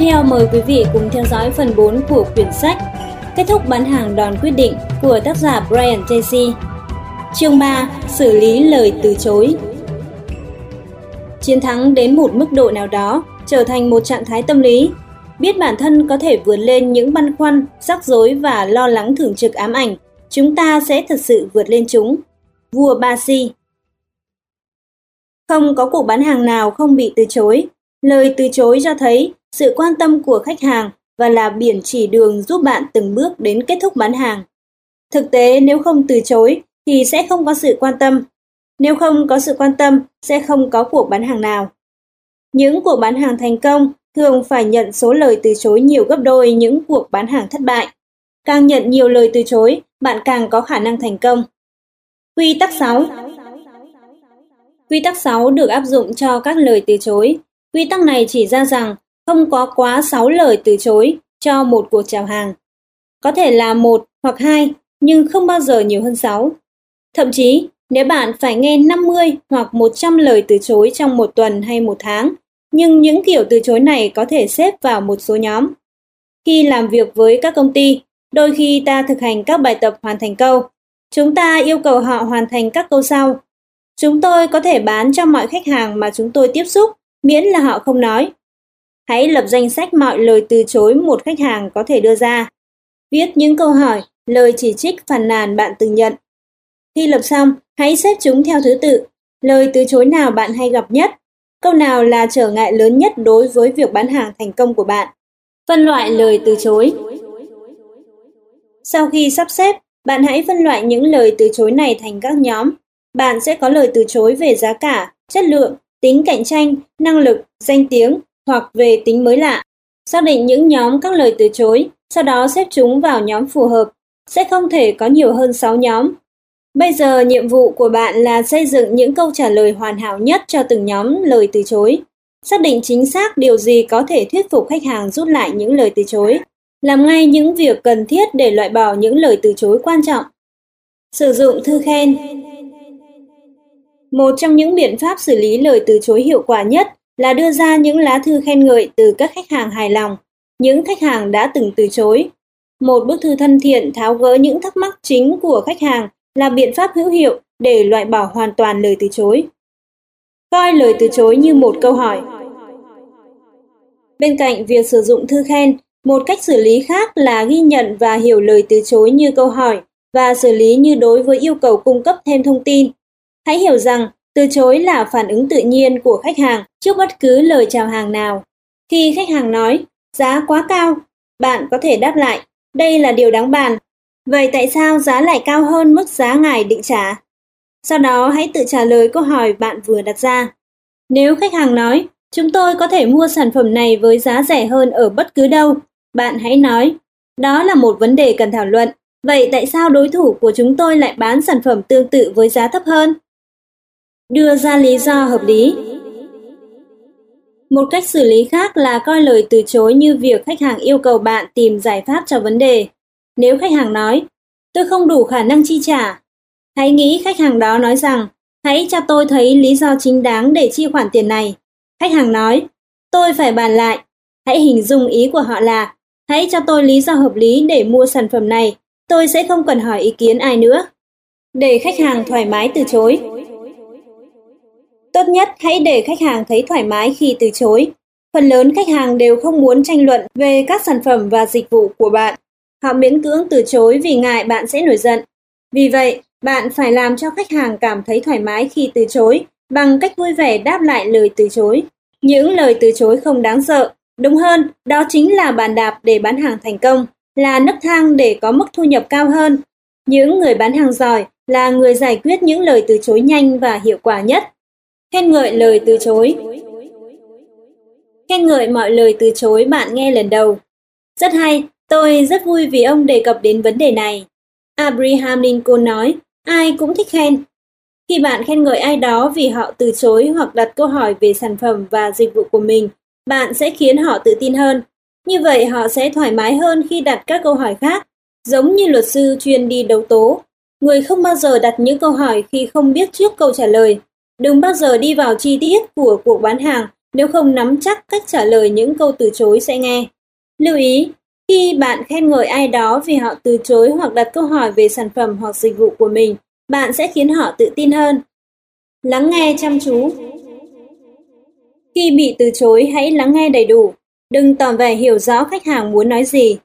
Theo mời quý vị cùng theo dõi phần 4 của quyển sách Kết thúc bán hàng đòn quyết định của tác giả Brian Tracy. Chương 3. Xử lý lời từ chối Chiến thắng đến một mức độ nào đó trở thành một trạng thái tâm lý. Biết bản thân có thể vượt lên những băn khoăn, rắc rối và lo lắng thường trực ám ảnh, chúng ta sẽ thật sự vượt lên chúng. Vua Ba Si Không có cuộc bán hàng nào không bị từ chối. Lời từ chối cho thấy sự quan tâm của khách hàng và là biển chỉ đường giúp bạn từng bước đến kết thúc bán hàng. Thực tế nếu không từ chối thì sẽ không có sự quan tâm. Nếu không có sự quan tâm sẽ không có cuộc bán hàng nào. Những cuộc bán hàng thành công thường phải nhận số lời từ chối nhiều gấp đôi những cuộc bán hàng thất bại. Càng nhận nhiều lời từ chối, bạn càng có khả năng thành công. Quy tắc 6 Quy tắc 6 được áp dụng cho các lời từ chối. Quy tắc này chỉ ra rằng không có quá 6 lời từ chối cho một cuộc chào hàng. Có thể là một hoặc hai, nhưng không bao giờ nhiều hơn 6. Thậm chí, nếu bạn phải nghe 50 hoặc 100 lời từ chối trong một tuần hay một tháng, nhưng những kiểu từ chối này có thể xếp vào một số nhóm. Khi làm việc với các công ty, đôi khi ta thực hành các bài tập hoàn thành câu. Chúng ta yêu cầu họ hoàn thành các câu sau. Chúng tôi có thể bán cho mọi khách hàng mà chúng tôi tiếp xúc, miễn là họ không nói. Hãy lập danh sách mọi lời từ chối một khách hàng có thể đưa ra. Viết những câu hỏi, lời chỉ trích phàn nàn bạn từng nhận. Khi lập xong, hãy xếp chúng theo thứ tự. Lời từ chối nào bạn hay gặp nhất? Câu nào là trở ngại lớn nhất đối với việc bán hàng thành công của bạn? Phân loại lời từ chối. Sau khi sắp xếp, bạn hãy phân loại những lời từ chối này thành các nhóm. Bạn sẽ có lời từ chối về giá cả, chất lượng, tính cạnh tranh, năng lực, danh tiếng hoặc về tính mới lạ. Xác định những nhóm các lời từ chối, sau đó xếp chúng vào nhóm phù hợp. Sẽ không thể có nhiều hơn 6 nhóm. Bây giờ nhiệm vụ của bạn là xây dựng những câu trả lời hoàn hảo nhất cho từng nhóm lời từ chối. Xác định chính xác điều gì có thể thuyết phục khách hàng rút lại những lời từ chối. Làm ngay những việc cần thiết để loại bỏ những lời từ chối quan trọng. Sử dụng thư khen một trong những biện pháp xử lý lời từ chối hiệu quả nhất là đưa ra những lá thư khen ngợi từ các khách hàng hài lòng, những khách hàng đã từng từ chối. Một bức thư thân thiện tháo gỡ những thắc mắc chính của khách hàng là biện pháp hữu hiệu để loại bỏ hoàn toàn lời từ chối. Coi lời từ chối như một câu hỏi. Bên cạnh việc sử dụng thư khen, một cách xử lý khác là ghi nhận và hiểu lời từ chối như câu hỏi và xử lý như đối với yêu cầu cung cấp thêm thông tin. Hãy hiểu rằng từ chối là phản ứng tự nhiên của khách hàng trước bất cứ lời chào hàng nào. Khi khách hàng nói, giá quá cao, bạn có thể đáp lại, đây là điều đáng bàn. Vậy tại sao giá lại cao hơn mức giá ngài định trả? Sau đó hãy tự trả lời câu hỏi bạn vừa đặt ra. Nếu khách hàng nói, chúng tôi có thể mua sản phẩm này với giá rẻ hơn ở bất cứ đâu, bạn hãy nói, đó là một vấn đề cần thảo luận. Vậy tại sao đối thủ của chúng tôi lại bán sản phẩm tương tự với giá thấp hơn? Đưa ra lý do hợp lý. Một cách xử lý khác là coi lời từ chối như việc khách hàng yêu cầu bạn tìm giải pháp cho vấn đề. Nếu khách hàng nói, tôi không đủ khả năng chi trả, hãy nghĩ khách hàng đó nói rằng, hãy cho tôi thấy lý do chính đáng để chi khoản tiền này. Khách hàng nói, tôi phải bàn lại. Hãy hình dung ý của họ là, hãy cho tôi lý do hợp lý để mua sản phẩm này, tôi sẽ không cần hỏi ý kiến ai nữa. Để khách hàng thoải mái từ chối. Tốt nhất hãy để khách hàng thấy thoải mái khi từ chối. Phần lớn khách hàng đều không muốn tranh luận về các sản phẩm và dịch vụ của bạn. Họ miễn cưỡng từ chối vì ngại bạn sẽ nổi giận. Vì vậy, bạn phải làm cho khách hàng cảm thấy thoải mái khi từ chối bằng cách vui vẻ đáp lại lời từ chối. Những lời từ chối không đáng sợ, đúng hơn, đó chính là bàn đạp để bán hàng thành công, là nấc thang để có mức thu nhập cao hơn. Những người bán hàng giỏi là người giải quyết những lời từ chối nhanh và hiệu quả nhất. Khen ngợi lời từ chối Khen ngợi mọi lời từ chối bạn nghe lần đầu. Rất hay, tôi rất vui vì ông đề cập đến vấn đề này. Abraham Lincoln nói, ai cũng thích khen. Khi bạn khen ngợi ai đó vì họ từ chối hoặc đặt câu hỏi về sản phẩm và dịch vụ của mình, bạn sẽ khiến họ tự tin hơn. Như vậy họ sẽ thoải mái hơn khi đặt các câu hỏi khác, giống như luật sư chuyên đi đấu tố. Người không bao giờ đặt những câu hỏi khi không biết trước câu trả lời. Đừng bao giờ đi vào chi tiết của cuộc bán hàng nếu không nắm chắc cách trả lời những câu từ chối sẽ nghe. Lưu ý, khi bạn khen ngợi ai đó vì họ từ chối hoặc đặt câu hỏi về sản phẩm hoặc dịch vụ của mình, bạn sẽ khiến họ tự tin hơn. Lắng nghe chăm chú Khi bị từ chối, hãy lắng nghe đầy đủ. Đừng tỏ vẻ hiểu rõ khách hàng muốn nói gì.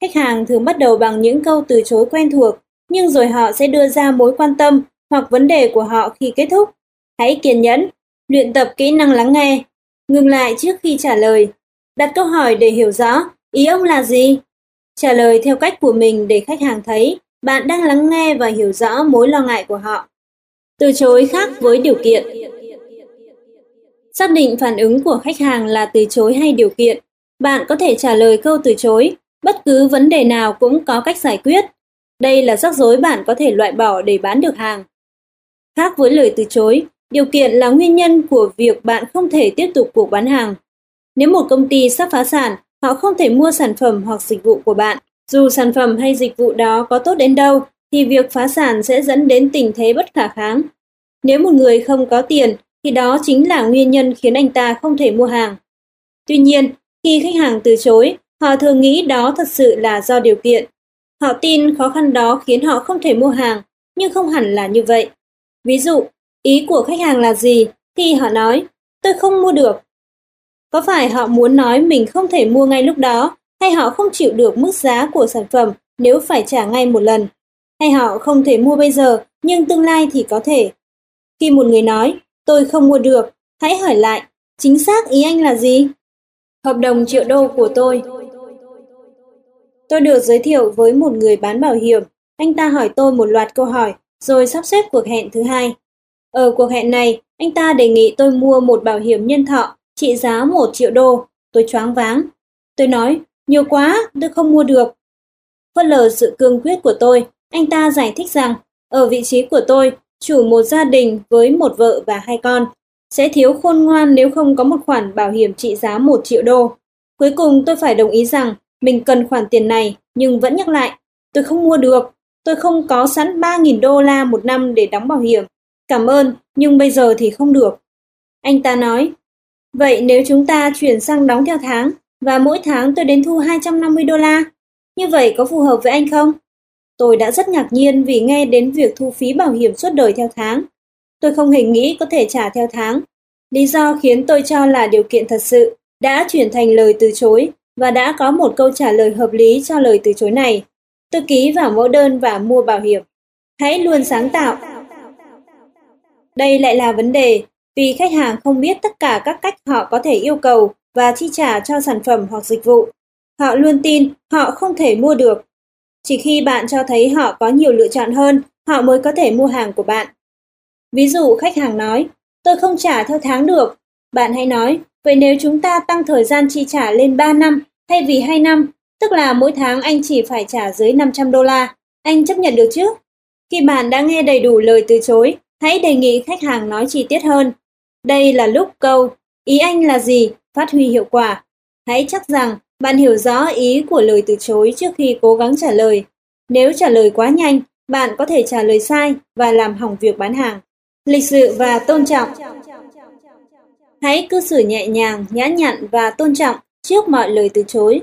Khách hàng thường bắt đầu bằng những câu từ chối quen thuộc, nhưng rồi họ sẽ đưa ra mối quan tâm hoặc vấn đề của họ khi kết thúc. Hãy kiên nhẫn, luyện tập kỹ năng lắng nghe, ngừng lại trước khi trả lời, đặt câu hỏi để hiểu rõ ý ông là gì. Trả lời theo cách của mình để khách hàng thấy bạn đang lắng nghe và hiểu rõ mối lo ngại của họ. Từ chối khác với điều kiện. Xác định phản ứng của khách hàng là từ chối hay điều kiện. Bạn có thể trả lời câu từ chối, bất cứ vấn đề nào cũng có cách giải quyết. Đây là rắc rối bạn có thể loại bỏ để bán được hàng. Khác với lời từ chối, điều kiện là nguyên nhân của việc bạn không thể tiếp tục cuộc bán hàng. Nếu một công ty sắp phá sản, họ không thể mua sản phẩm hoặc dịch vụ của bạn. Dù sản phẩm hay dịch vụ đó có tốt đến đâu, thì việc phá sản sẽ dẫn đến tình thế bất khả kháng. Nếu một người không có tiền, thì đó chính là nguyên nhân khiến anh ta không thể mua hàng. Tuy nhiên, khi khách hàng từ chối, họ thường nghĩ đó thật sự là do điều kiện. Họ tin khó khăn đó khiến họ không thể mua hàng, nhưng không hẳn là như vậy. Ví dụ, ý của khách hàng là gì thì họ nói, tôi không mua được. Có phải họ muốn nói mình không thể mua ngay lúc đó, hay họ không chịu được mức giá của sản phẩm nếu phải trả ngay một lần? Hay họ không thể mua bây giờ, nhưng tương lai thì có thể? Khi một người nói, tôi không mua được, hãy hỏi lại, chính xác ý anh là gì? Hợp đồng triệu đô của tôi. Tôi được giới thiệu với một người bán bảo hiểm. Anh ta hỏi tôi một loạt câu hỏi, rồi sắp xếp cuộc hẹn thứ hai. Ở cuộc hẹn này, anh ta đề nghị tôi mua một bảo hiểm nhân thọ trị giá một triệu đô. Tôi choáng váng. Tôi nói, nhiều quá, tôi không mua được. Phớt lờ sự cương quyết của tôi, anh ta giải thích rằng, ở vị trí của tôi, chủ một gia đình với một vợ và hai con, sẽ thiếu khôn ngoan nếu không có một khoản bảo hiểm trị giá một triệu đô. Cuối cùng tôi phải đồng ý rằng mình cần khoản tiền này, nhưng vẫn nhắc lại, tôi không mua được, tôi không có sẵn 3.000 đô la một năm để đóng bảo hiểm. Cảm ơn, nhưng bây giờ thì không được. Anh ta nói, vậy nếu chúng ta chuyển sang đóng theo tháng, và mỗi tháng tôi đến thu 250 đô la, như vậy có phù hợp với anh không? Tôi đã rất ngạc nhiên vì nghe đến việc thu phí bảo hiểm suốt đời theo tháng. Tôi không hề nghĩ có thể trả theo tháng. Lý do khiến tôi cho là điều kiện thật sự đã chuyển thành lời từ chối và đã có một câu trả lời hợp lý cho lời từ chối này. Tôi ký vào mẫu đơn và mua bảo hiểm. Hãy luôn sáng tạo. Đây lại là vấn đề vì khách hàng không biết tất cả các cách họ có thể yêu cầu và chi trả cho sản phẩm hoặc dịch vụ. Họ luôn tin họ không thể mua được. Chỉ khi bạn cho thấy họ có nhiều lựa chọn hơn, họ mới có thể mua hàng của bạn. Ví dụ khách hàng nói, tôi không trả theo tháng được. Bạn hãy nói, vậy nếu chúng ta tăng thời gian chi trả lên 3 năm thay vì 2 năm, tức là mỗi tháng anh chỉ phải trả dưới 500 đô la, anh chấp nhận được chứ? Khi bạn đã nghe đầy đủ lời từ chối, hãy đề nghị khách hàng nói chi tiết hơn. Đây là lúc câu, ý anh là gì, phát huy hiệu quả. Hãy chắc rằng bạn hiểu rõ ý của lời từ chối trước khi cố gắng trả lời. Nếu trả lời quá nhanh, bạn có thể trả lời sai và làm hỏng việc bán hàng. Lịch sự và tôn trọng Hãy cư xử nhẹ nhàng, nhã nhặn và tôn trọng trước mọi lời từ chối.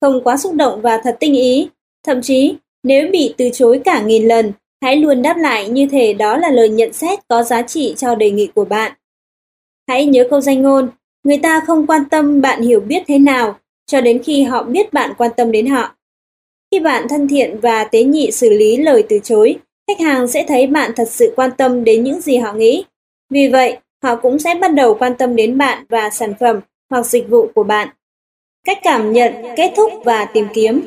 Không quá xúc động và thật tinh ý. Thậm chí, nếu bị từ chối cả nghìn lần, hãy luôn đáp lại như thể đó là lời nhận xét có giá trị cho đề nghị của bạn. Hãy nhớ câu danh ngôn, người ta không quan tâm bạn hiểu biết thế nào, cho đến khi họ biết bạn quan tâm đến họ. Khi bạn thân thiện và tế nhị xử lý lời từ chối, khách hàng sẽ thấy bạn thật sự quan tâm đến những gì họ nghĩ. Vì vậy, họ cũng sẽ bắt đầu quan tâm đến bạn và sản phẩm hoặc dịch vụ của bạn. Cách cảm nhận, kết thúc và tìm kiếm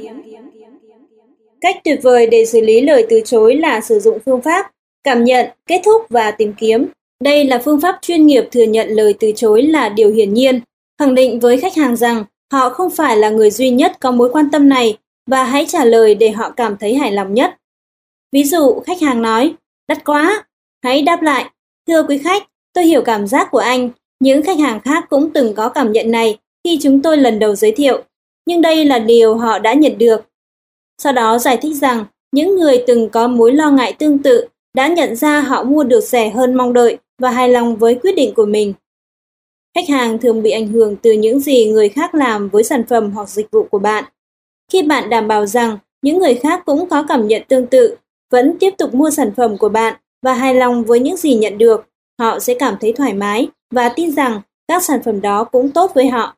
Cách tuyệt vời để xử lý lời từ chối là sử dụng phương pháp cảm nhận, kết thúc và tìm kiếm. Đây là phương pháp chuyên nghiệp thừa nhận lời từ chối là điều hiển nhiên, khẳng định với khách hàng rằng họ không phải là người duy nhất có mối quan tâm này và hãy trả lời để họ cảm thấy hài lòng nhất. Ví dụ, khách hàng nói, đắt quá, hãy đáp lại, thưa quý khách, tôi hiểu cảm giác của anh, những khách hàng khác cũng từng có cảm nhận này khi chúng tôi lần đầu giới thiệu, nhưng đây là điều họ đã nhận được. Sau đó giải thích rằng, những người từng có mối lo ngại tương tự đã nhận ra họ mua được rẻ hơn mong đợi và hài lòng với quyết định của mình. Khách hàng thường bị ảnh hưởng từ những gì người khác làm với sản phẩm hoặc dịch vụ của bạn. Khi bạn đảm bảo rằng những người khác cũng có cảm nhận tương tự, vẫn tiếp tục mua sản phẩm của bạn và hài lòng với những gì nhận được, họ sẽ cảm thấy thoải mái và tin rằng các sản phẩm đó cũng tốt với họ.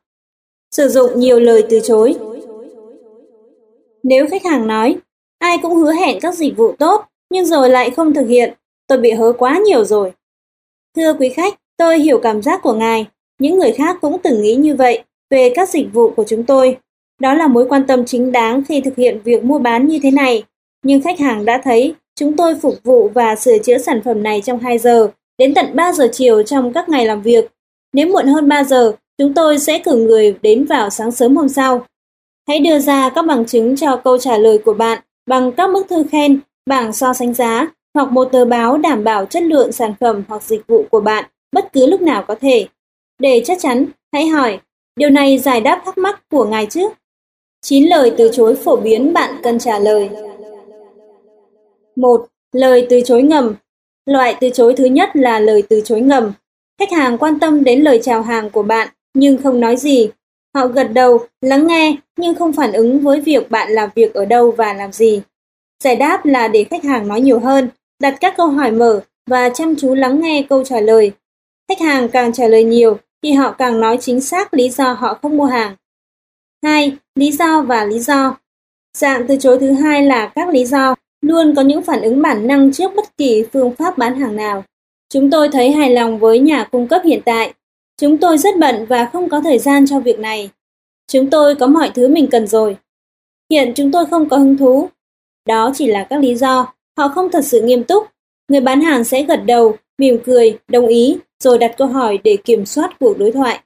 Sử dụng nhiều lời từ chối. Nếu khách hàng nói, ai cũng hứa hẹn các dịch vụ tốt, nhưng rồi lại không thực hiện, tôi bị hớ quá nhiều rồi. Thưa quý khách, tôi hiểu cảm giác của ngài, những người khác cũng từng nghĩ như vậy về các dịch vụ của chúng tôi. Đó là mối quan tâm chính đáng khi thực hiện việc mua bán như thế này. Nhưng khách hàng đã thấy chúng tôi phục vụ và sửa chữa sản phẩm này trong 2 giờ, đến tận 3 giờ chiều trong các ngày làm việc. Nếu muộn hơn 3 giờ, chúng tôi sẽ cử người đến vào sáng sớm hôm sau. Hãy đưa ra các bằng chứng cho câu trả lời của bạn bằng các bức thư khen, bảng so sánh giá hoặc một tờ báo đảm bảo chất lượng sản phẩm hoặc dịch vụ của bạn bất cứ lúc nào có thể. Để chắc chắn, hãy hỏi, điều này giải đáp thắc mắc của ngài chứ? 9 lời từ chối phổ biến bạn cần trả lời. 1. Lời từ chối ngầm. Loại từ chối thứ nhất là lời từ chối ngầm. Khách hàng quan tâm đến lời chào hàng của bạn nhưng không nói gì. Họ gật đầu, lắng nghe nhưng không phản ứng với việc bạn làm việc ở đâu và làm gì. Giải đáp là để khách hàng nói nhiều hơn, đặt các câu hỏi mở và chăm chú lắng nghe câu trả lời. Khách hàng càng trả lời nhiều thì họ càng nói chính xác lý do họ không mua hàng. 2. Lý do và lý do. Dạng từ chối thứ hai là các lý do luôn có những phản ứng bản năng trước bất kỳ phương pháp bán hàng nào. Chúng tôi thấy hài lòng với nhà cung cấp hiện tại. Chúng tôi rất bận và không có thời gian cho việc này. Chúng tôi có mọi thứ mình cần rồi. Hiện chúng tôi không có hứng thú. Đó chỉ là các lý do, họ không thật sự nghiêm túc. Người bán hàng sẽ gật đầu, mỉm cười, đồng ý, rồi đặt câu hỏi để kiểm soát cuộc đối thoại.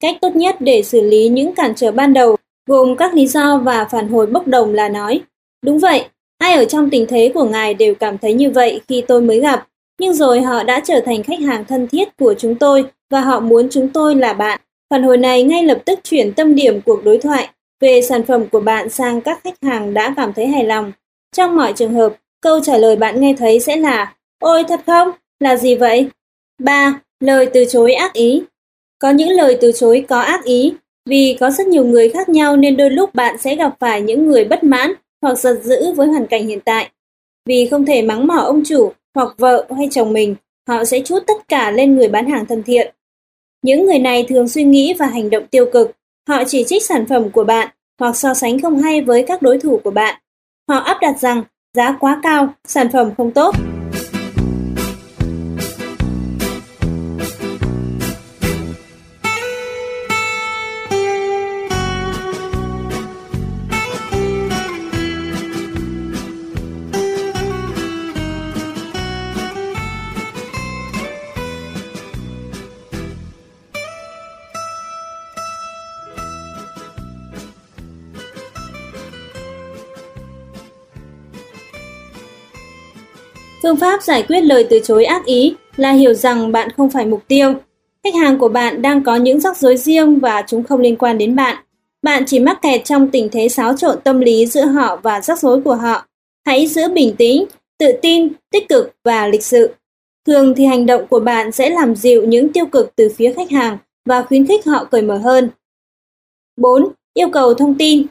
Cách tốt nhất để xử lý những cản trở ban đầu gồm các lý do và phản hồi bốc đồng là nói. Đúng vậy, ai ở trong tình thế của ngài đều cảm thấy như vậy khi tôi mới gặp, nhưng rồi họ đã trở thành khách hàng thân thiết của chúng tôi và họ muốn chúng tôi là bạn. Phản hồi này ngay lập tức chuyển tâm điểm cuộc đối thoại về sản phẩm của bạn sang các khách hàng đã cảm thấy hài lòng. Trong mọi trường hợp, câu trả lời bạn nghe thấy sẽ là Ôi thật không? Là gì vậy? 3. Lời từ chối ác ý có những lời từ chối có ác ý, vì có rất nhiều người khác nhau nên đôi lúc bạn sẽ gặp phải những người bất mãn hoặc giận dữ với hoàn cảnh hiện tại. Vì không thể mắng mỏ ông chủ hoặc vợ hay chồng mình, họ sẽ trút tất cả lên người bán hàng thân thiện. Những người này thường suy nghĩ và hành động tiêu cực, họ chỉ trích sản phẩm của bạn hoặc so sánh không hay với các đối thủ của bạn. Họ áp đặt rằng giá quá cao, sản phẩm không tốt. Phương pháp giải quyết lời từ chối ác ý là hiểu rằng bạn không phải mục tiêu. Khách hàng của bạn đang có những rắc rối riêng và chúng không liên quan đến bạn. Bạn chỉ mắc kẹt trong tình thế xáo trộn tâm lý giữa họ và rắc rối của họ. Hãy giữ bình tĩnh, tự tin, tích cực và lịch sự. Thường thì hành động của bạn sẽ làm dịu những tiêu cực từ phía khách hàng và khuyến khích họ cởi mở hơn. 4. Yêu cầu thông tin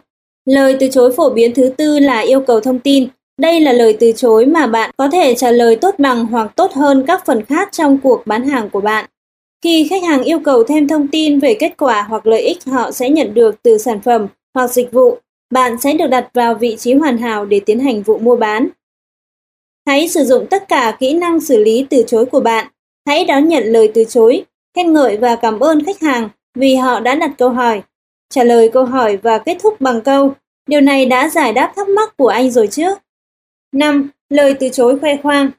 Lời từ chối phổ biến thứ tư là yêu cầu thông tin. Đây là lời từ chối mà bạn có thể trả lời tốt bằng hoặc tốt hơn các phần khác trong cuộc bán hàng của bạn. Khi khách hàng yêu cầu thêm thông tin về kết quả hoặc lợi ích họ sẽ nhận được từ sản phẩm hoặc dịch vụ, bạn sẽ được đặt vào vị trí hoàn hảo để tiến hành vụ mua bán. Hãy sử dụng tất cả kỹ năng xử lý từ chối của bạn. Hãy đón nhận lời từ chối, khen ngợi và cảm ơn khách hàng vì họ đã đặt câu hỏi. Trả lời câu hỏi và kết thúc bằng câu, điều này đã giải đáp thắc mắc của anh rồi chứ? 5. Lời từ chối khoe khoang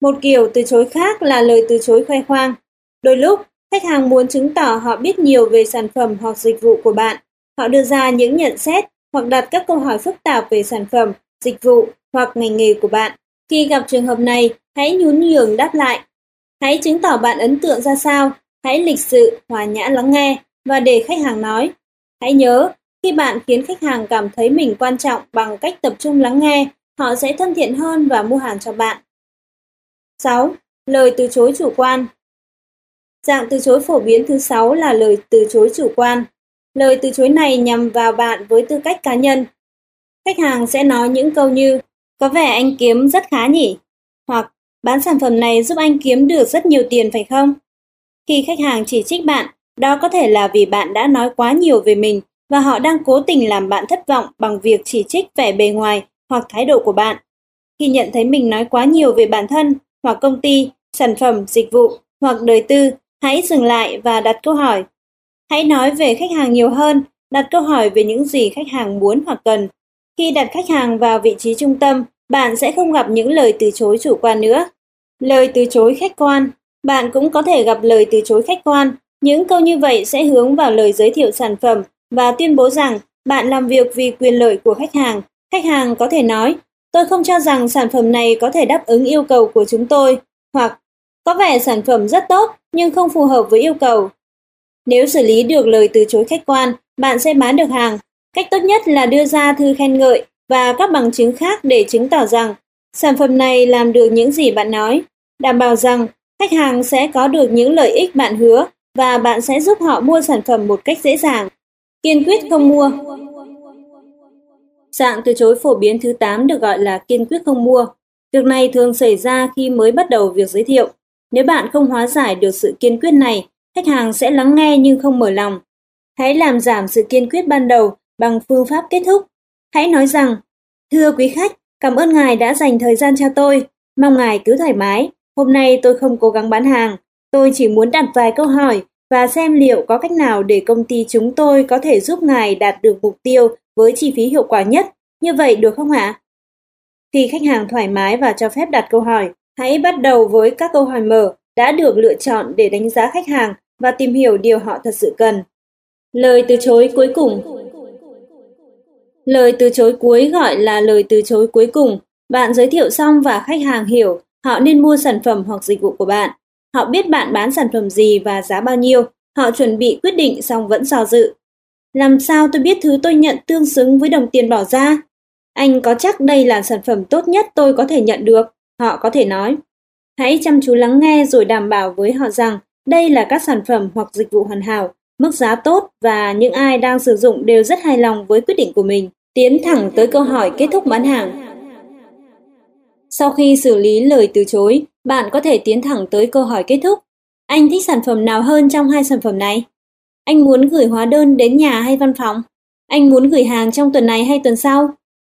Một kiểu từ chối khác là lời từ chối khoe khoang. Đôi lúc, khách hàng muốn chứng tỏ họ biết nhiều về sản phẩm hoặc dịch vụ của bạn. Họ đưa ra những nhận xét hoặc đặt các câu hỏi phức tạp về sản phẩm, dịch vụ hoặc ngành nghề của bạn. Khi gặp trường hợp này, hãy nhún nhường đáp lại. Hãy chứng tỏ bạn ấn tượng ra sao, hãy lịch sự, hòa nhã lắng nghe và để khách hàng nói. Hãy nhớ, khi bạn khiến khách hàng cảm thấy mình quan trọng bằng cách tập trung lắng nghe họ sẽ thân thiện hơn và mua hàng cho bạn. 6. Lời từ chối chủ quan Dạng từ chối phổ biến thứ sáu là lời từ chối chủ quan. Lời từ chối này nhằm vào bạn với tư cách cá nhân. Khách hàng sẽ nói những câu như có vẻ anh kiếm rất khá nhỉ? Hoặc bán sản phẩm này giúp anh kiếm được rất nhiều tiền phải không? Khi khách hàng chỉ trích bạn, đó có thể là vì bạn đã nói quá nhiều về mình và họ đang cố tình làm bạn thất vọng bằng việc chỉ trích vẻ bề ngoài hoặc thái độ của bạn. Khi nhận thấy mình nói quá nhiều về bản thân hoặc công ty, sản phẩm, dịch vụ hoặc đời tư, hãy dừng lại và đặt câu hỏi. Hãy nói về khách hàng nhiều hơn, đặt câu hỏi về những gì khách hàng muốn hoặc cần. Khi đặt khách hàng vào vị trí trung tâm, bạn sẽ không gặp những lời từ chối chủ quan nữa. Lời từ chối khách quan Bạn cũng có thể gặp lời từ chối khách quan. Những câu như vậy sẽ hướng vào lời giới thiệu sản phẩm và tuyên bố rằng bạn làm việc vì quyền lợi của khách hàng. Khách hàng có thể nói, tôi không cho rằng sản phẩm này có thể đáp ứng yêu cầu của chúng tôi, hoặc có vẻ sản phẩm rất tốt nhưng không phù hợp với yêu cầu. Nếu xử lý được lời từ chối khách quan, bạn sẽ bán được hàng. Cách tốt nhất là đưa ra thư khen ngợi và các bằng chứng khác để chứng tỏ rằng sản phẩm này làm được những gì bạn nói, đảm bảo rằng khách hàng sẽ có được những lợi ích bạn hứa và bạn sẽ giúp họ mua sản phẩm một cách dễ dàng. Kiên quyết không mua. Dạng từ chối phổ biến thứ 8 được gọi là kiên quyết không mua. Việc này thường xảy ra khi mới bắt đầu việc giới thiệu. Nếu bạn không hóa giải được sự kiên quyết này, khách hàng sẽ lắng nghe nhưng không mở lòng. Hãy làm giảm sự kiên quyết ban đầu bằng phương pháp kết thúc. Hãy nói rằng, thưa quý khách, cảm ơn ngài đã dành thời gian cho tôi. Mong ngài cứ thoải mái. Hôm nay tôi không cố gắng bán hàng. Tôi chỉ muốn đặt vài câu hỏi và xem liệu có cách nào để công ty chúng tôi có thể giúp ngài đạt được mục tiêu với chi phí hiệu quả nhất. Như vậy được không ạ? Khi khách hàng thoải mái và cho phép đặt câu hỏi, hãy bắt đầu với các câu hỏi mở đã được lựa chọn để đánh giá khách hàng và tìm hiểu điều họ thật sự cần. Lời từ chối cuối cùng Lời từ chối cuối gọi là lời từ chối cuối cùng. Bạn giới thiệu xong và khách hàng hiểu họ nên mua sản phẩm hoặc dịch vụ của bạn. Họ biết bạn bán sản phẩm gì và giá bao nhiêu. Họ chuẩn bị quyết định xong vẫn do dự. Làm sao tôi biết thứ tôi nhận tương xứng với đồng tiền bỏ ra? Anh có chắc đây là sản phẩm tốt nhất tôi có thể nhận được? Họ có thể nói. Hãy chăm chú lắng nghe rồi đảm bảo với họ rằng đây là các sản phẩm hoặc dịch vụ hoàn hảo, mức giá tốt và những ai đang sử dụng đều rất hài lòng với quyết định của mình. Tiến thẳng tới câu hỏi kết thúc bán hàng. Sau khi xử lý lời từ chối, bạn có thể tiến thẳng tới câu hỏi kết thúc. Anh thích sản phẩm nào hơn trong hai sản phẩm này? Anh muốn gửi hóa đơn đến nhà hay văn phòng? Anh muốn gửi hàng trong tuần này hay tuần sau?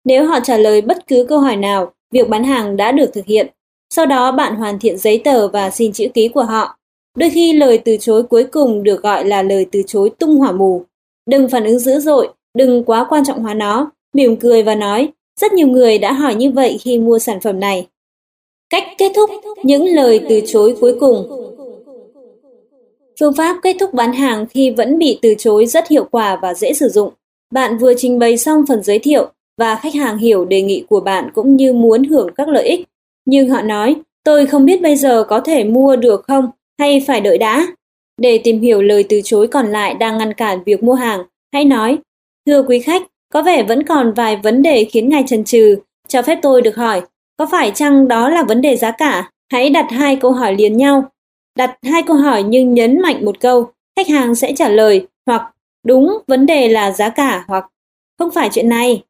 Nếu họ trả lời bất cứ câu hỏi nào, việc bán hàng đã được thực hiện. Sau đó bạn hoàn thiện giấy tờ và xin chữ ký của họ. Đôi khi lời từ chối cuối cùng được gọi là lời từ chối tung hỏa mù. Đừng phản ứng dữ dội, đừng quá quan trọng hóa nó, mỉm cười và nói, rất nhiều người đã hỏi như vậy khi mua sản phẩm này. Cách kết thúc những lời từ chối cuối cùng Phương pháp kết thúc bán hàng khi vẫn bị từ chối rất hiệu quả và dễ sử dụng. Bạn vừa trình bày xong phần giới thiệu và khách hàng hiểu đề nghị của bạn cũng như muốn hưởng các lợi ích. Nhưng họ nói, tôi không biết bây giờ có thể mua được không hay phải đợi đã. Để tìm hiểu lời từ chối còn lại đang ngăn cản việc mua hàng, hãy nói, thưa quý khách, có vẻ vẫn còn vài vấn đề khiến ngài chần chừ, cho phép tôi được hỏi, có phải chăng đó là vấn đề giá cả? Hãy đặt hai câu hỏi liền nhau. Đặt hai câu hỏi nhưng nhấn mạnh một câu, khách hàng sẽ trả lời hoặc đúng vấn đề là giá cả hoặc không phải chuyện này.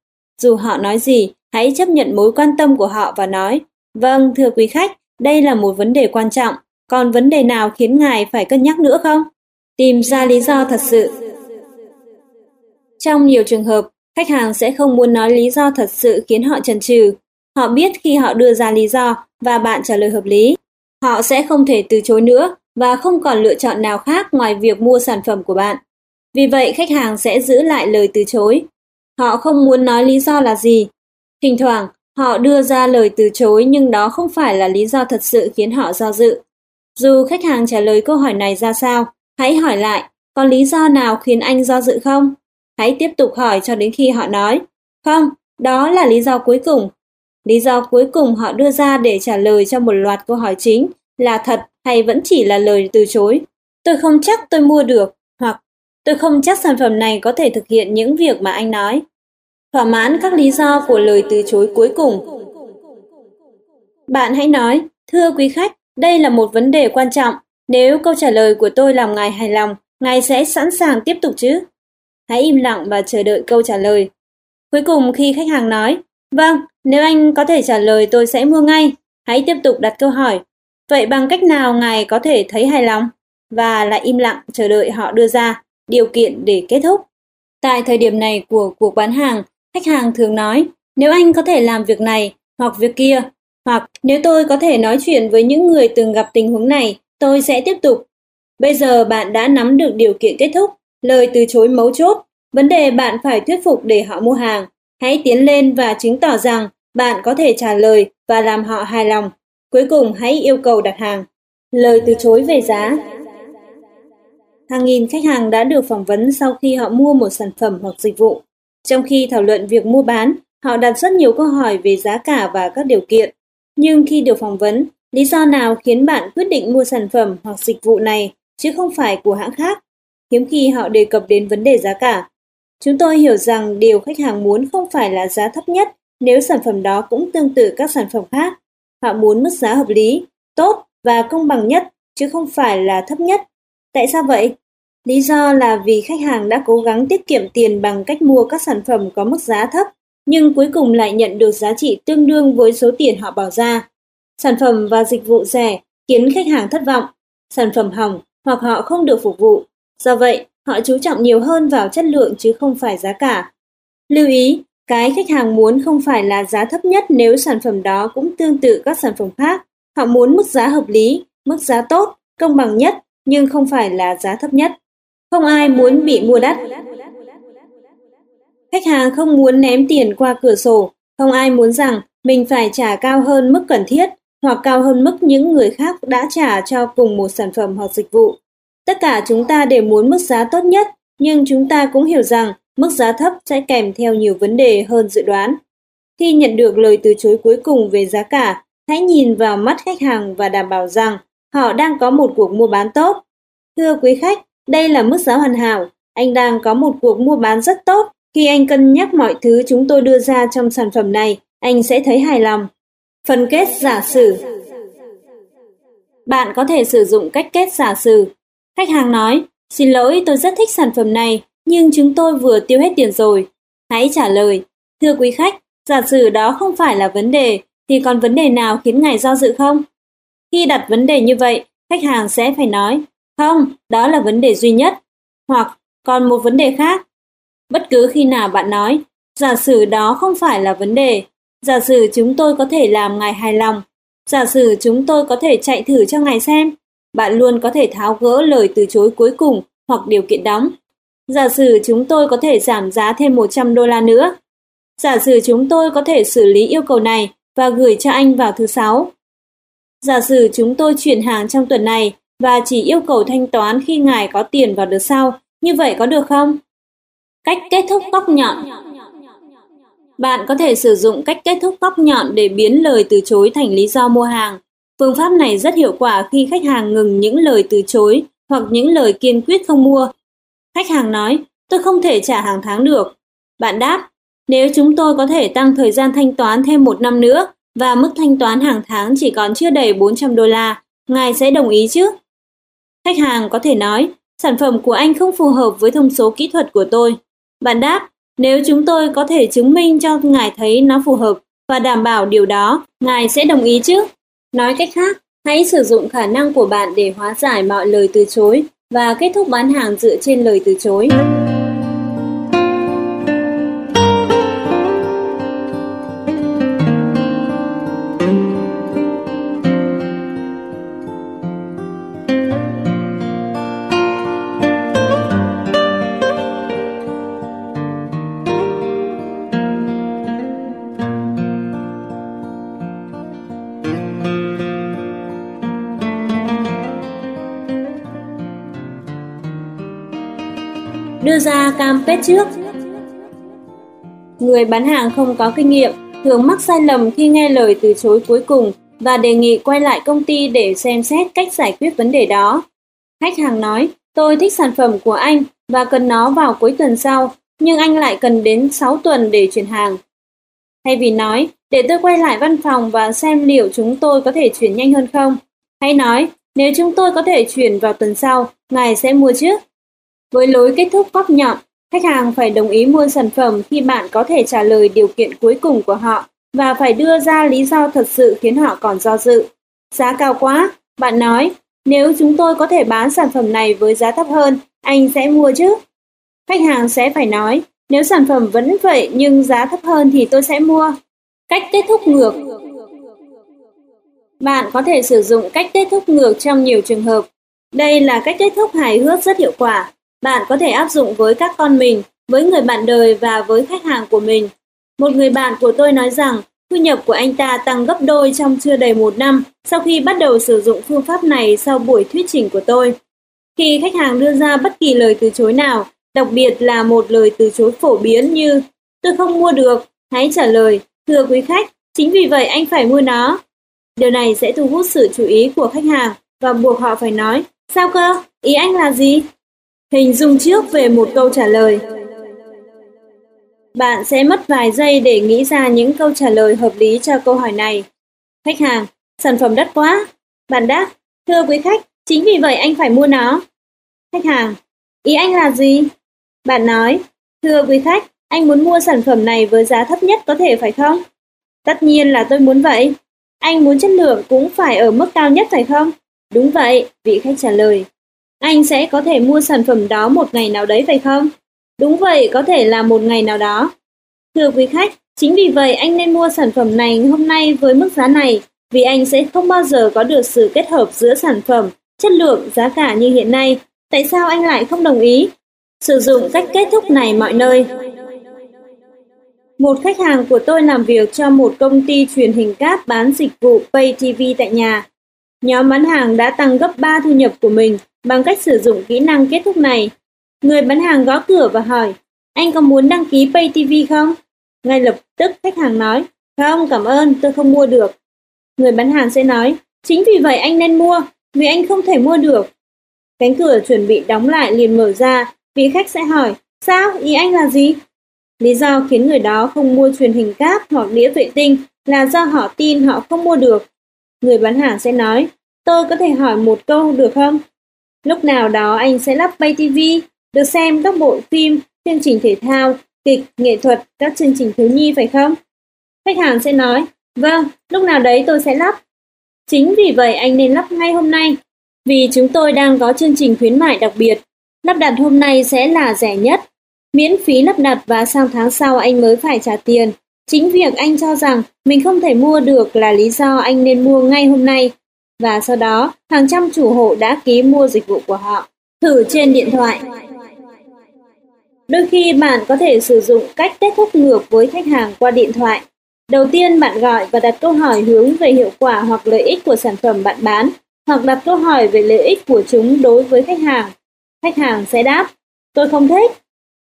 Dù họ nói gì, hãy chấp nhận mối quan tâm của họ và nói, vâng thưa quý khách, đây là một vấn đề quan trọng, còn vấn đề nào khiến ngài phải cân nhắc nữa không? Tìm ra lý do thật sự. Trong nhiều trường hợp, khách hàng sẽ không muốn nói lý do thật sự khiến họ chần chừ. Họ biết khi họ đưa ra lý do và bạn trả lời hợp lý, họ sẽ không thể từ chối nữa và không còn lựa chọn nào khác ngoài việc mua sản phẩm của bạn. Vì vậy, khách hàng sẽ giữ lại lời từ chối. Họ không muốn nói lý do là gì. Thỉnh thoảng, họ đưa ra lời từ chối nhưng đó không phải là lý do thật sự khiến họ do dự. Dù khách hàng trả lời câu hỏi này ra sao, hãy hỏi lại, có lý do nào khiến anh do dự không? Hãy tiếp tục hỏi cho đến khi họ nói, không, đó là lý do cuối cùng. Lý do cuối cùng họ đưa ra để trả lời cho một loạt câu hỏi chính là thật hay vẫn chỉ là lời từ chối. Tôi không chắc tôi mua được, hoặc tôi không chắc sản phẩm này có thể thực hiện những việc mà anh nói. Thỏa mãn các lý do của lời từ chối cuối cùng. Bạn hãy nói, thưa quý khách, đây là một vấn đề quan trọng, Nếu câu trả lời của tôi làm ngài hài lòng, ngài sẽ sẵn sàng tiếp tục chứ? Hãy im lặng và chờ đợi câu trả lời. Cuối cùng khi khách hàng nói, vâng, nếu anh có thể trả lời tôi sẽ mua ngay, hãy tiếp tục đặt câu hỏi. Vậy bằng cách nào ngài có thể thấy hài lòng? Và lại im lặng chờ đợi họ đưa ra điều kiện để kết thúc. Tại thời điểm này của cuộc bán hàng, khách hàng thường nói, nếu anh có thể làm việc này hoặc việc kia, hoặc nếu tôi có thể nói chuyện với những người từng gặp tình huống này, tôi sẽ tiếp tục. Bây giờ bạn đã nắm được điều kiện kết thúc, lời từ chối mấu chốt, vấn đề bạn phải thuyết phục để họ mua hàng. Hãy tiến lên và chứng tỏ rằng bạn có thể trả lời và làm họ hài lòng. Cuối cùng hãy yêu cầu đặt hàng. Lời từ chối về giá Hàng nghìn khách hàng đã được phỏng vấn sau khi họ mua một sản phẩm hoặc dịch vụ. Trong khi thảo luận việc mua bán, họ đặt rất nhiều câu hỏi về giá cả và các điều kiện. Nhưng khi được phỏng vấn, lý do nào khiến bạn quyết định mua sản phẩm hoặc dịch vụ này chứ không phải của hãng khác? Hiếm khi họ đề cập đến vấn đề giá cả. Chúng tôi hiểu rằng điều khách hàng muốn không phải là giá thấp nhất nếu sản phẩm đó cũng tương tự các sản phẩm khác. Họ muốn mức giá hợp lý, tốt và công bằng nhất, chứ không phải là thấp nhất. Tại sao vậy? Lý do là vì khách hàng đã cố gắng tiết kiệm tiền bằng cách mua các sản phẩm có mức giá thấp, nhưng cuối cùng lại nhận được giá trị tương đương với số tiền họ bỏ ra. Sản phẩm và dịch vụ rẻ khiến khách hàng thất vọng, sản phẩm hỏng hoặc họ không được phục vụ. Do vậy, họ chú trọng nhiều hơn vào chất lượng chứ không phải giá cả. Lưu ý, cái khách hàng muốn không phải là giá thấp nhất nếu sản phẩm đó cũng tương tự các sản phẩm khác. Họ muốn mức giá hợp lý, mức giá tốt, công bằng nhất, nhưng không phải là giá thấp nhất. Không ai muốn bị mua đắt. Khách hàng không muốn ném tiền qua cửa sổ, không ai muốn rằng mình phải trả cao hơn mức cần thiết hoặc cao hơn mức những người khác đã trả cho cùng một sản phẩm hoặc dịch vụ. Tất cả chúng ta đều muốn mức giá tốt nhất, nhưng chúng ta cũng hiểu rằng mức giá thấp sẽ kèm theo nhiều vấn đề hơn dự đoán. Khi nhận được lời từ chối cuối cùng về giá cả, hãy nhìn vào mắt khách hàng và đảm bảo rằng họ đang có một cuộc mua bán tốt. Thưa quý khách, đây là mức giá hoàn hảo. Anh đang có một cuộc mua bán rất tốt. Khi anh cân nhắc mọi thứ chúng tôi đưa ra trong sản phẩm này, anh sẽ thấy hài lòng. phần kết giả sử Bạn có thể sử dụng cách kết giả sử. Khách hàng nói, xin lỗi tôi rất thích sản phẩm này, nhưng chúng tôi vừa tiêu hết tiền rồi. Hãy trả lời, thưa quý khách, giả sử đó không phải là vấn đề, thì còn vấn đề nào khiến ngài do dự không? Khi đặt vấn đề như vậy, khách hàng sẽ phải nói, không, đó là vấn đề duy nhất. Hoặc còn một vấn đề khác. Bất cứ khi nào bạn nói, giả sử đó không phải là vấn đề, giả sử chúng tôi có thể làm ngài hài lòng, giả sử chúng tôi có thể chạy thử cho ngài xem, bạn luôn có thể tháo gỡ lời từ chối cuối cùng hoặc điều kiện đóng. Giả sử chúng tôi có thể giảm giá thêm 100 đô la nữa. Giả sử chúng tôi có thể xử lý yêu cầu này và gửi cho anh vào thứ sáu. Giả sử chúng tôi chuyển hàng trong tuần này và chỉ yêu cầu thanh toán khi ngài có tiền vào đợt sau, như vậy có được không? Cách kết thúc góc nhọn Bạn có thể sử dụng cách kết thúc góc nhọn để biến lời từ chối thành lý do mua hàng. Phương pháp này rất hiệu quả khi khách hàng ngừng những lời từ chối hoặc những lời kiên quyết không mua. Khách hàng nói, tôi không thể trả hàng tháng được. Bạn đáp, nếu chúng tôi có thể tăng thời gian thanh toán thêm một năm nữa và mức thanh toán hàng tháng chỉ còn chưa đầy 400 đô la, ngài sẽ đồng ý chứ? Khách hàng có thể nói, sản phẩm của anh không phù hợp với thông số kỹ thuật của tôi. Bạn đáp, nếu chúng tôi có thể chứng minh cho ngài thấy nó phù hợp và đảm bảo điều đó, ngài sẽ đồng ý chứ? Nói cách khác, hãy sử dụng khả năng của bạn để hóa giải mọi lời từ chối và kết thúc bán hàng dựa trên lời từ chối. Ra kết trước. Người bán hàng không có kinh nghiệm thường mắc sai lầm khi nghe lời từ chối cuối cùng và đề nghị quay lại công ty để xem xét cách giải quyết vấn đề đó. Khách hàng nói, tôi thích sản phẩm của anh và cần nó vào cuối tuần sau, nhưng anh lại cần đến 6 tuần để chuyển hàng. Thay vì nói, để tôi quay lại văn phòng và xem liệu chúng tôi có thể chuyển nhanh hơn không. Hãy nói, Nếu chúng tôi có thể chuyển vào tuần sau, ngài sẽ mua chứ? Với lối kết thúc góc nhọn, khách hàng phải đồng ý mua sản phẩm khi bạn có thể trả lời điều kiện cuối cùng của họ và phải đưa ra lý do thật sự khiến họ còn do dự. Giá cao quá, bạn nói, nếu chúng tôi có thể bán sản phẩm này với giá thấp hơn, anh sẽ mua chứ? Khách hàng sẽ phải nói, nếu sản phẩm vẫn vậy nhưng giá thấp hơn thì tôi sẽ mua. Cách kết thúc ngược Bạn có thể sử dụng cách kết thúc ngược trong nhiều trường hợp. Đây là cách kết thúc hài hước rất hiệu quả. Bạn có thể áp dụng với các con mình, với người bạn đời và với khách hàng của mình. Một người bạn của tôi nói rằng thu nhập của anh ta tăng gấp đôi trong chưa đầy một năm sau khi bắt đầu sử dụng phương pháp này sau buổi thuyết trình của tôi. Khi khách hàng đưa ra bất kỳ lời từ chối nào, đặc biệt là một lời từ chối phổ biến như tôi không mua được, hãy trả lời, thưa quý khách, chính vì vậy anh phải mua nó. Điều này sẽ thu hút sự chú ý của khách hàng và buộc họ phải nói, sao cơ, ý anh là gì? Hình dung trước về một câu trả lời. Bạn sẽ mất vài giây để nghĩ ra những câu trả lời hợp lý cho câu hỏi này. Khách hàng, sản phẩm đắt quá. Bạn đáp, thưa quý khách, chính vì vậy anh phải mua nó. Khách hàng, ý anh là gì? Bạn nói, thưa quý khách, anh muốn mua sản phẩm này với giá thấp nhất có thể phải không? Tất nhiên là tôi muốn vậy. Anh muốn chất lượng cũng phải ở mức cao nhất phải không? Đúng vậy, vị khách trả lời. Anh sẽ có thể mua sản phẩm đó một ngày nào đấy phải không? Đúng vậy, có thể là một ngày nào đó. Thưa quý khách, chính vì vậy anh nên mua sản phẩm này hôm nay với mức giá này, vì anh sẽ không bao giờ có được sự kết hợp giữa sản phẩm, chất lượng, giá cả như hiện nay. Tại sao anh lại không đồng ý? Sử dụng cách kết thúc này mọi nơi. Một khách hàng của tôi làm việc cho một công ty truyền hình cáp bán dịch vụ Pay TV tại nhà. Nhóm bán hàng đã tăng gấp 3 thu nhập của mình bằng cách sử dụng kỹ năng kết thúc này. Người bán hàng gõ cửa và hỏi, anh có muốn đăng ký Pay TV không? Ngay lập tức khách hàng nói, không cảm ơn, tôi không mua được. Người bán hàng sẽ nói, chính vì vậy anh nên mua, vì anh không thể mua được. Cánh cửa chuẩn bị đóng lại liền mở ra, vị khách sẽ hỏi, sao, ý anh là gì? Lý do khiến người đó không mua truyền hình cáp hoặc đĩa vệ tinh là do họ tin họ không mua được. Người bán hàng sẽ nói, tôi có thể hỏi một câu được không? Lúc nào đó anh sẽ lắp bay TV, được xem các bộ phim, chương trình thể thao, kịch, nghệ thuật, các chương trình thiếu nhi phải không? Khách hàng sẽ nói, vâng, lúc nào đấy tôi sẽ lắp. Chính vì vậy anh nên lắp ngay hôm nay, vì chúng tôi đang có chương trình khuyến mại đặc biệt. Lắp đặt hôm nay sẽ là rẻ nhất, miễn phí lắp đặt và sang tháng sau anh mới phải trả tiền. Chính việc anh cho rằng mình không thể mua được là lý do anh nên mua ngay hôm nay. Và sau đó, hàng trăm chủ hộ đã ký mua dịch vụ của họ. Thử trên điện thoại. Đôi khi bạn có thể sử dụng cách kết thúc ngược với khách hàng qua điện thoại. Đầu tiên bạn gọi và đặt câu hỏi hướng về hiệu quả hoặc lợi ích của sản phẩm bạn bán, hoặc đặt câu hỏi về lợi ích của chúng đối với khách hàng. Khách hàng sẽ đáp, tôi không thích.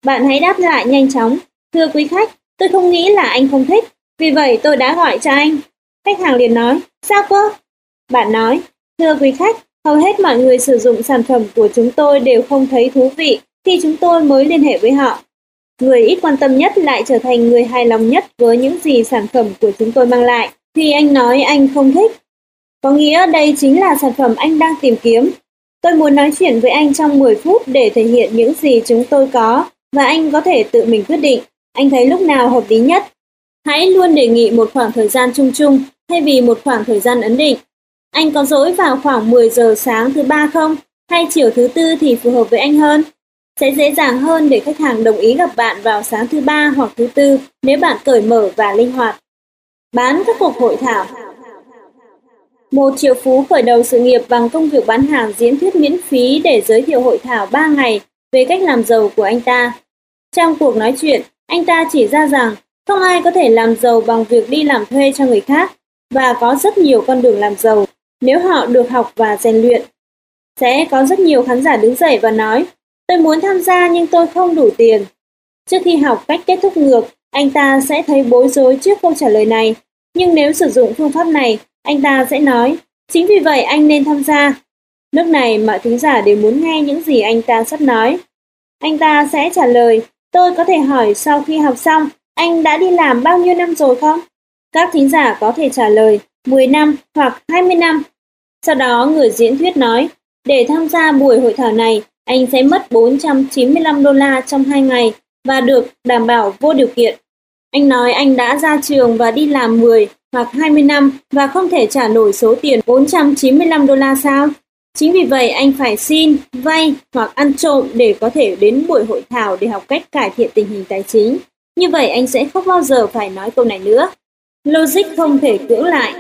Bạn hãy đáp lại nhanh chóng, thưa quý khách, tôi không nghĩ là anh không thích, vì vậy tôi đã gọi cho anh. Khách hàng liền nói, sao cơ? Bạn nói, thưa quý khách, hầu hết mọi người sử dụng sản phẩm của chúng tôi đều không thấy thú vị khi chúng tôi mới liên hệ với họ. Người ít quan tâm nhất lại trở thành người hài lòng nhất với những gì sản phẩm của chúng tôi mang lại. Thì anh nói anh không thích. Có nghĩa đây chính là sản phẩm anh đang tìm kiếm. Tôi muốn nói chuyện với anh trong 10 phút để thể hiện những gì chúng tôi có và anh có thể tự mình quyết định. Anh thấy lúc nào hợp lý nhất. Hãy luôn đề nghị một khoảng thời gian chung chung thay vì một khoảng thời gian ấn định. Anh có rỗi vào khoảng 10 giờ sáng thứ ba không? Hay chiều thứ tư thì phù hợp với anh hơn? Sẽ dễ dàng hơn để khách hàng đồng ý gặp bạn vào sáng thứ ba hoặc thứ tư nếu bạn cởi mở và linh hoạt. Bán các cuộc hội thảo Một triệu phú khởi đầu sự nghiệp bằng công việc bán hàng diễn thuyết miễn phí để giới thiệu hội thảo 3 ngày về cách làm giàu của anh ta. Trong cuộc nói chuyện, anh ta chỉ ra rằng không ai có thể làm giàu bằng việc đi làm thuê cho người khác và có rất nhiều con đường làm giàu nếu họ được học và rèn luyện. Sẽ có rất nhiều khán giả đứng dậy và nói Tôi muốn tham gia nhưng tôi không đủ tiền. Trước khi học cách kết thúc ngược, anh ta sẽ thấy bối rối trước câu trả lời này. Nhưng nếu sử dụng phương pháp này, anh ta sẽ nói, chính vì vậy anh nên tham gia. Lúc này mọi thính giả đều muốn nghe những gì anh ta sắp nói. Anh ta sẽ trả lời, tôi có thể hỏi sau khi học xong, anh đã đi làm bao nhiêu năm rồi không? Các thính giả có thể trả lời 10 năm hoặc 20 năm. Sau đó người diễn thuyết nói, để tham gia buổi hội thảo này, anh sẽ mất 495 đô la trong 2 ngày và được đảm bảo vô điều kiện. Anh nói anh đã ra trường và đi làm 10 hoặc 20 năm và không thể trả nổi số tiền 495 đô la sao? Chính vì vậy anh phải xin, vay hoặc ăn trộm để có thể đến buổi hội thảo để học cách cải thiện tình hình tài chính. Như vậy anh sẽ không bao giờ phải nói câu này nữa. Logic không thể cưỡng lại.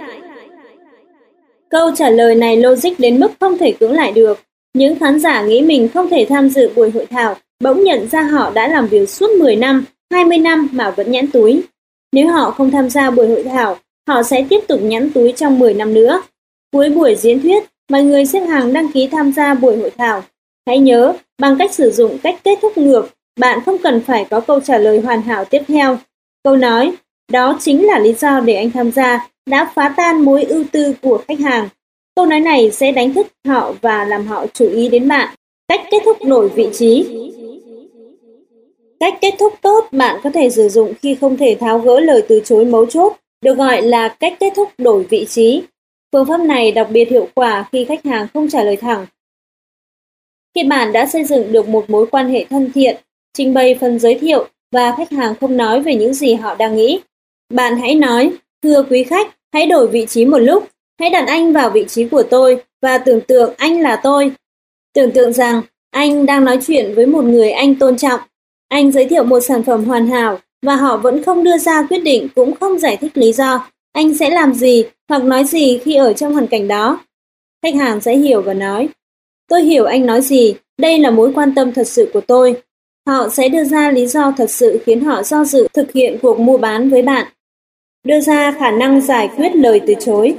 Câu trả lời này logic đến mức không thể cưỡng lại được. Những khán giả nghĩ mình không thể tham dự buổi hội thảo, bỗng nhận ra họ đã làm việc suốt 10 năm, 20 năm mà vẫn nhãn túi. Nếu họ không tham gia buổi hội thảo, họ sẽ tiếp tục nhãn túi trong 10 năm nữa. Cuối buổi diễn thuyết, mọi người xếp hàng đăng ký tham gia buổi hội thảo. Hãy nhớ, bằng cách sử dụng cách kết thúc ngược, bạn không cần phải có câu trả lời hoàn hảo tiếp theo. Câu nói, đó chính là lý do để anh tham gia, đã phá tan mối ưu tư của khách hàng. Câu nói này sẽ đánh thức họ và làm họ chú ý đến bạn. Cách kết thúc đổi vị trí Cách kết thúc tốt bạn có thể sử dụng khi không thể tháo gỡ lời từ chối mấu chốt, được gọi là cách kết thúc đổi vị trí. Phương pháp này đặc biệt hiệu quả khi khách hàng không trả lời thẳng. Khi bạn đã xây dựng được một mối quan hệ thân thiện, trình bày phần giới thiệu và khách hàng không nói về những gì họ đang nghĩ, bạn hãy nói, thưa quý khách, hãy đổi vị trí một lúc, hãy đặt anh vào vị trí của tôi và tưởng tượng anh là tôi. Tưởng tượng rằng anh đang nói chuyện với một người anh tôn trọng. Anh giới thiệu một sản phẩm hoàn hảo và họ vẫn không đưa ra quyết định cũng không giải thích lý do anh sẽ làm gì hoặc nói gì khi ở trong hoàn cảnh đó. Khách hàng sẽ hiểu và nói, tôi hiểu anh nói gì, đây là mối quan tâm thật sự của tôi. Họ sẽ đưa ra lý do thật sự khiến họ do dự thực hiện cuộc mua bán với bạn. Đưa ra khả năng giải quyết lời từ chối.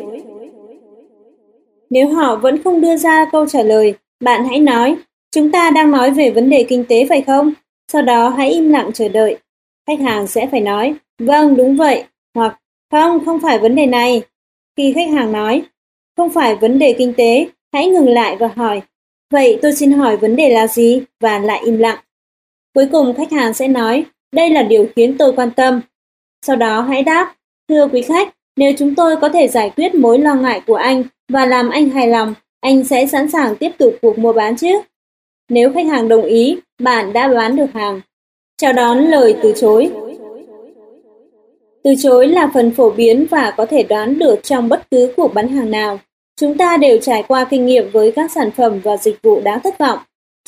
Nếu họ vẫn không đưa ra câu trả lời, bạn hãy nói, chúng ta đang nói về vấn đề kinh tế phải không? Sau đó hãy im lặng chờ đợi. Khách hàng sẽ phải nói, vâng đúng vậy, không, không phải vấn đề này. Khi khách hàng nói, không phải vấn đề kinh tế, hãy ngừng lại và hỏi, vậy tôi xin hỏi vấn đề là gì? Và lại im lặng. Cuối cùng khách hàng sẽ nói, đây là điều khiến tôi quan tâm. Sau đó hãy đáp, thưa quý khách, nếu chúng tôi có thể giải quyết mối lo ngại của anh và làm anh hài lòng, anh sẽ sẵn sàng tiếp tục cuộc mua bán chứ? Nếu khách hàng đồng ý, bạn đã bán được hàng. Chào đón lời từ chối. Từ chối là phần phổ biến và có thể đoán được trong bất cứ cuộc bán hàng nào. Chúng ta đều trải qua kinh nghiệm với các sản phẩm và dịch vụ đáng thất vọng.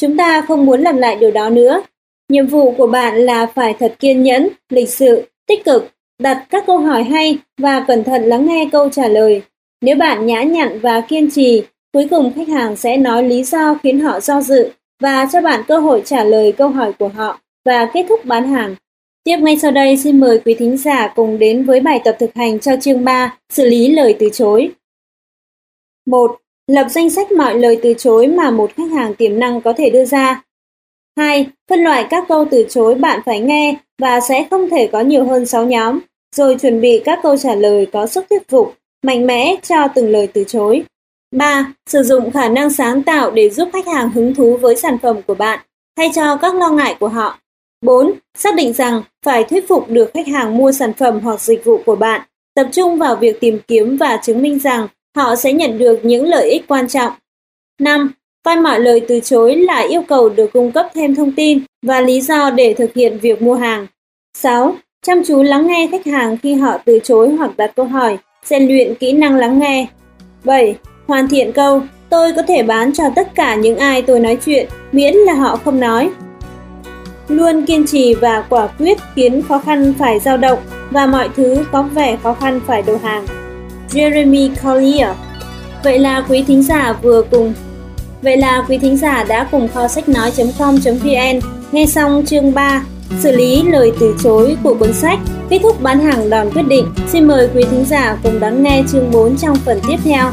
Chúng ta không muốn làm lại điều đó nữa. Nhiệm vụ của bạn là phải thật kiên nhẫn, lịch sự, tích cực, đặt các câu hỏi hay và cẩn thận lắng nghe câu trả lời. Nếu bạn nhã nhặn và kiên trì, cuối cùng khách hàng sẽ nói lý do khiến họ do dự và cho bạn cơ hội trả lời câu hỏi của họ và kết thúc bán hàng. Tiếp ngay sau đây xin mời quý thính giả cùng đến với bài tập thực hành cho chương 3, xử lý lời từ chối. 1. Lập danh sách mọi lời từ chối mà một khách hàng tiềm năng có thể đưa ra. 2. Phân loại các câu từ chối bạn phải nghe và sẽ không thể có nhiều hơn 6 nhóm, rồi chuẩn bị các câu trả lời có sức thuyết phục, mạnh mẽ cho từng lời từ chối. 3. Sử dụng khả năng sáng tạo để giúp khách hàng hứng thú với sản phẩm của bạn, thay cho các lo ngại của họ. 4. Xác định rằng phải thuyết phục được khách hàng mua sản phẩm hoặc dịch vụ của bạn, tập trung vào việc tìm kiếm và chứng minh rằng họ sẽ nhận được những lợi ích quan trọng. 5. Coi mọi lời từ chối là yêu cầu được cung cấp thêm thông tin và lý do để thực hiện việc mua hàng. 6. Chăm chú lắng nghe khách hàng khi họ từ chối hoặc đặt câu hỏi, rèn luyện kỹ năng lắng nghe. 7. Hoàn thiện câu, tôi có thể bán cho tất cả những ai tôi nói chuyện, miễn là họ không nói. Luôn kiên trì và quả quyết khiến khó khăn phải dao động và mọi thứ có vẻ khó khăn phải đầu hàng. Jeremy Collier Vậy là quý thính giả vừa cùng, Vậy là quý thính giả đã cùng kho sách nói.com.vn nghe xong chương 3 xử lý lời từ chối của cuốn sách, kết thúc bán hàng đòn quyết định. Xin mời quý thính giả cùng đón nghe chương 4 trong phần tiếp theo.